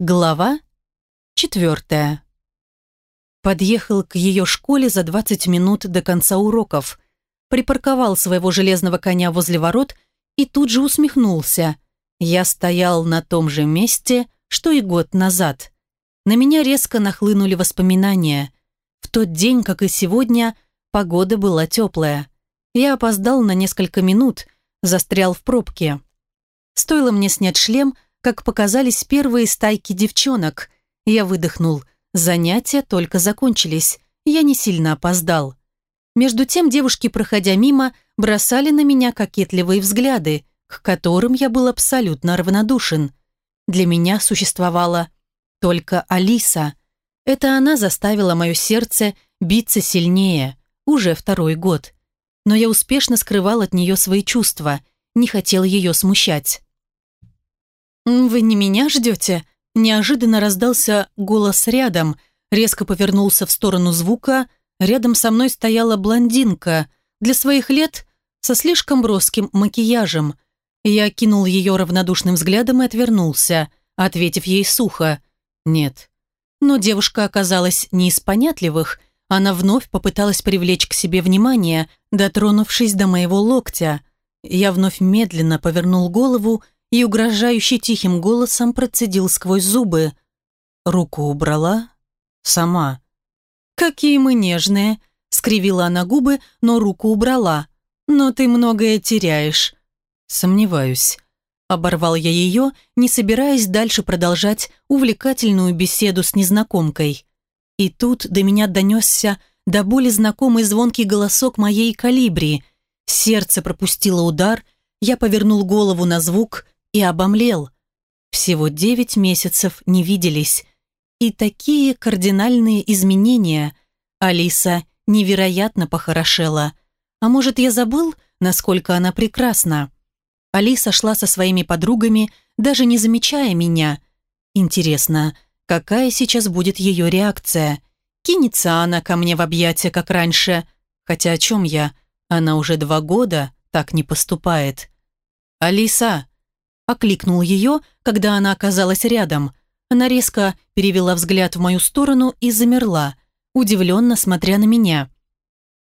Глава четвертая. Подъехал к ее школе за 20 минут до конца уроков, припарковал своего железного коня возле ворот и тут же усмехнулся. Я стоял на том же месте, что и год назад. На меня резко нахлынули воспоминания. В тот день, как и сегодня, погода была теплая. Я опоздал на несколько минут, застрял в пробке. Стоило мне снять шлем – как показались первые стайки девчонок. Я выдохнул. Занятия только закончились. Я не сильно опоздал. Между тем девушки, проходя мимо, бросали на меня кокетливые взгляды, к которым я был абсолютно равнодушен. Для меня существовала только Алиса. Это она заставила мое сердце биться сильнее, уже второй год. Но я успешно скрывал от нее свои чувства, не хотел ее смущать. «Вы не меня ждете?» Неожиданно раздался голос рядом, резко повернулся в сторону звука. Рядом со мной стояла блондинка, для своих лет со слишком броским макияжем. Я кинул ее равнодушным взглядом и отвернулся, ответив ей сухо «нет». Но девушка оказалась не из понятливых, она вновь попыталась привлечь к себе внимание, дотронувшись до моего локтя. Я вновь медленно повернул голову и угрожающе тихим голосом процедил сквозь зубы. Руку убрала? Сама. «Какие мы нежные!» — скривила она губы, но руку убрала. «Но ты многое теряешь». «Сомневаюсь». Оборвал я ее, не собираясь дальше продолжать увлекательную беседу с незнакомкой. И тут до меня донесся до боли знакомый звонкий голосок моей калибри. Сердце пропустило удар, я повернул голову на звук и обомлел. Всего девять месяцев не виделись. И такие кардинальные изменения. Алиса невероятно похорошела. А может, я забыл, насколько она прекрасна? Алиса шла со своими подругами, даже не замечая меня. Интересно, какая сейчас будет ее реакция? Кинется она ко мне в объятия, как раньше? Хотя о чем я? Она уже два года так не поступает. «Алиса!» Окликнул ее, когда она оказалась рядом. Она резко перевела взгляд в мою сторону и замерла, удивленно смотря на меня.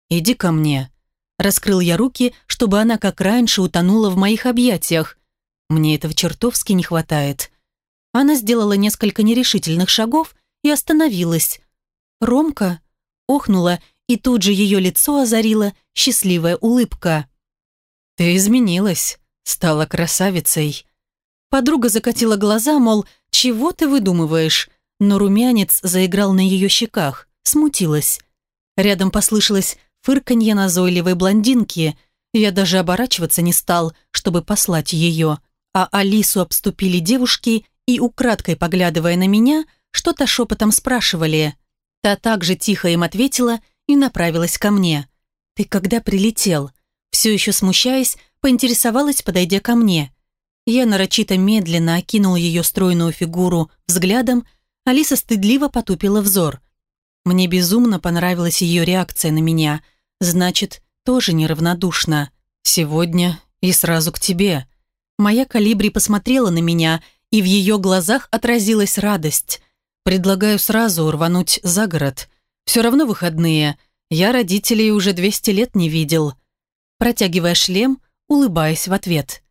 «Иди ко мне». Раскрыл я руки, чтобы она, как раньше, утонула в моих объятиях. Мне этого чертовски не хватает. Она сделала несколько нерешительных шагов и остановилась. «Ромка?» Охнула, и тут же ее лицо озарила счастливая улыбка. «Ты изменилась, стала красавицей», Подруга закатила глаза, мол, чего ты выдумываешь? Но румянец заиграл на ее щеках, смутилась. Рядом послышалось фырканье назойливой блондинки. Я даже оборачиваться не стал, чтобы послать ее. А Алису обступили девушки и, украдкой поглядывая на меня, что-то шепотом спрашивали. Та также тихо им ответила и направилась ко мне. «Ты когда прилетел?» Все еще смущаясь, поинтересовалась, подойдя ко мне. Я нарочито медленно окинул ее стройную фигуру взглядом, Алиса стыдливо потупила взор. Мне безумно понравилась ее реакция на меня, значит, тоже неравнодушна. Сегодня и сразу к тебе. Моя калибри посмотрела на меня, и в ее глазах отразилась радость. Предлагаю сразу рвануть за город. Все равно выходные. Я родителей уже 200 лет не видел. Протягивая шлем, улыбаясь в ответ.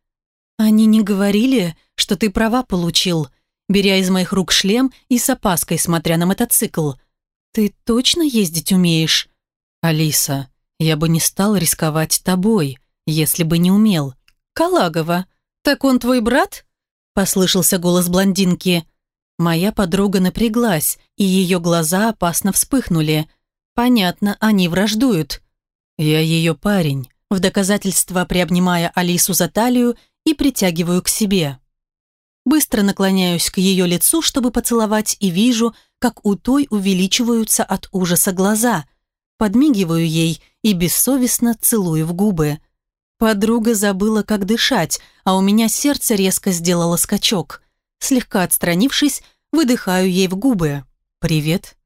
«Они не говорили, что ты права получил?» Беря из моих рук шлем и с опаской смотря на мотоцикл. «Ты точно ездить умеешь?» «Алиса, я бы не стал рисковать тобой, если бы не умел». «Калагова, так он твой брат?» Послышался голос блондинки. Моя подруга напряглась, и ее глаза опасно вспыхнули. Понятно, они враждуют. «Я ее парень», в доказательство приобнимая Алису за талию и притягиваю к себе. Быстро наклоняюсь к ее лицу, чтобы поцеловать, и вижу, как у той увеличиваются от ужаса глаза. Подмигиваю ей и бессовестно целую в губы. Подруга забыла, как дышать, а у меня сердце резко сделало скачок. Слегка отстранившись, выдыхаю ей в губы. «Привет».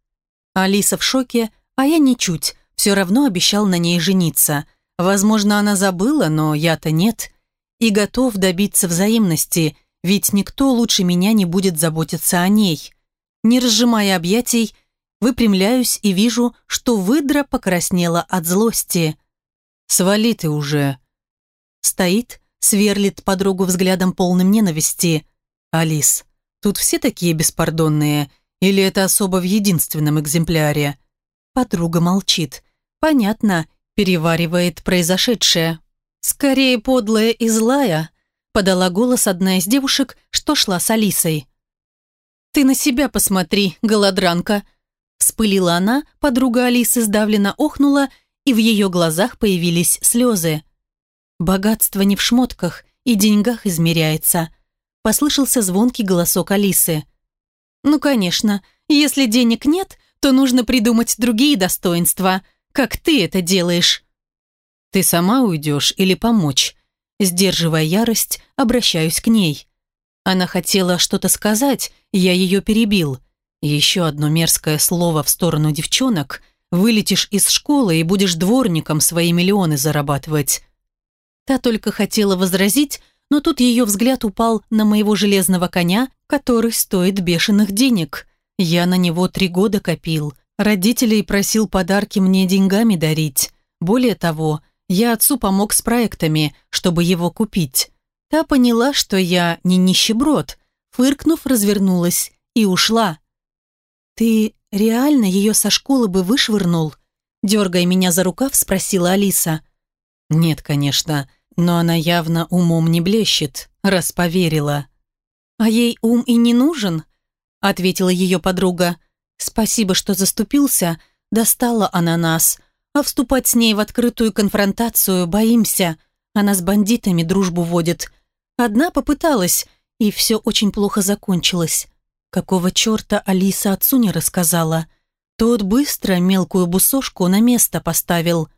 Алиса в шоке, а я ничуть, все равно обещал на ней жениться. Возможно, она забыла, но я-то нет и готов добиться взаимности. ведь никто лучше меня не будет заботиться о ней. Не разжимая объятий, выпрямляюсь и вижу, что выдра покраснела от злости. «Свали ты уже!» Стоит, сверлит подругу взглядом полным ненависти. «Алис, тут все такие беспардонные, или это особо в единственном экземпляре?» Подруга молчит. Понятно, переваривает произошедшее. «Скорее подлая и злая», подала голос одна из девушек, что шла с Алисой. «Ты на себя посмотри, голодранка!» Вспылила она, подруга Алисы сдавленно охнула, и в ее глазах появились слезы. «Богатство не в шмотках и деньгах измеряется», послышался звонкий голосок Алисы. «Ну, конечно, если денег нет, то нужно придумать другие достоинства, как ты это делаешь». «Ты сама уйдешь или помочь?» Сдерживая ярость, обращаюсь к ней. Она хотела что-то сказать, я ее перебил. Еще одно мерзкое слово в сторону девчонок. Вылетишь из школы и будешь дворником свои миллионы зарабатывать. Та только хотела возразить, но тут ее взгляд упал на моего железного коня, который стоит бешеных денег. Я на него три года копил. Родителей просил подарки мне деньгами дарить. Более того, я отцу помог с проектами, чтобы его купить. Та поняла, что я не нищеброд, фыркнув, развернулась и ушла. «Ты реально ее со школы бы вышвырнул?» Дергая меня за рукав, спросила Алиса. «Нет, конечно, но она явно умом не блещет, раз поверила». «А ей ум и не нужен?» ответила ее подруга. «Спасибо, что заступился, достала она нас, а вступать с ней в открытую конфронтацию боимся. Она с бандитами дружбу водит. Одна попыталась, и все очень плохо закончилось. Какого черта Алиса отцу не рассказала? Тот быстро мелкую бусошку на место поставил.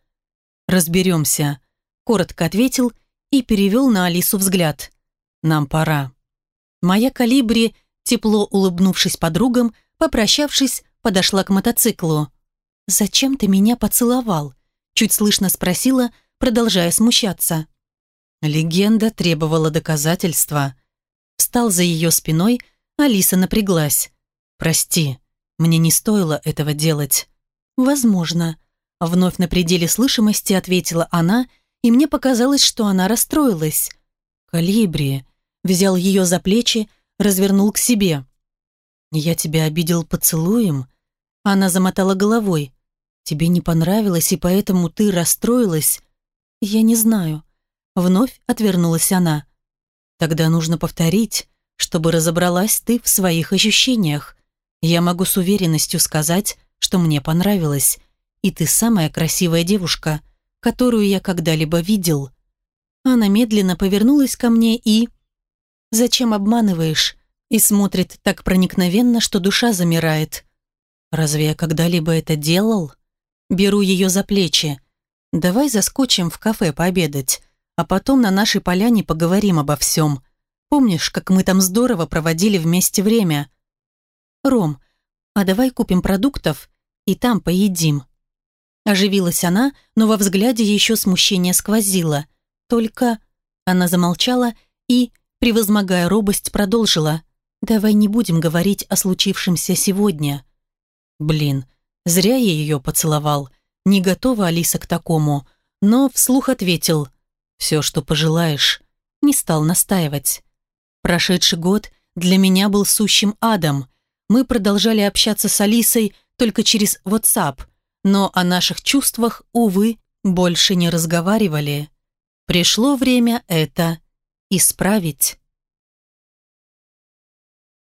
«Разберемся», — коротко ответил и перевел на Алису взгляд. «Нам пора». Моя калибри, тепло улыбнувшись подругам, попрощавшись, подошла к мотоциклу. «Зачем ты меня поцеловал?» Чуть слышно спросила, продолжая смущаться. Легенда требовала доказательства. Встал за ее спиной, Алиса напряглась. «Прости, мне не стоило этого делать». «Возможно». Вновь на пределе слышимости ответила она, и мне показалось, что она расстроилась. «Калибри», взял ее за плечи, развернул к себе. «Я тебя обидел поцелуем?» Она замотала головой. «Тебе не понравилось, и поэтому ты расстроилась?» «Я не знаю». Вновь отвернулась она. «Тогда нужно повторить, чтобы разобралась ты в своих ощущениях. Я могу с уверенностью сказать, что мне понравилось, и ты самая красивая девушка, которую я когда-либо видел». Она медленно повернулась ко мне и... «Зачем обманываешь?» И смотрит так проникновенно, что душа замирает. Разве я когда-либо это делал? Беру ее за плечи. Давай заскочим в кафе пообедать, а потом на нашей поляне поговорим обо всем. Помнишь, как мы там здорово проводили вместе время? Ром, а давай купим продуктов и там поедим. Оживилась она, но во взгляде еще смущение сквозило. Только она замолчала и, превозмогая робость, продолжила. «Давай не будем говорить о случившемся сегодня. Блин, зря я ее поцеловал. Не готова Алиса к такому, но вслух ответил «Все, что пожелаешь». Не стал настаивать. Прошедший год для меня был сущим адом. Мы продолжали общаться с Алисой только через WhatsApp, но о наших чувствах, увы, больше не разговаривали. Пришло время это исправить.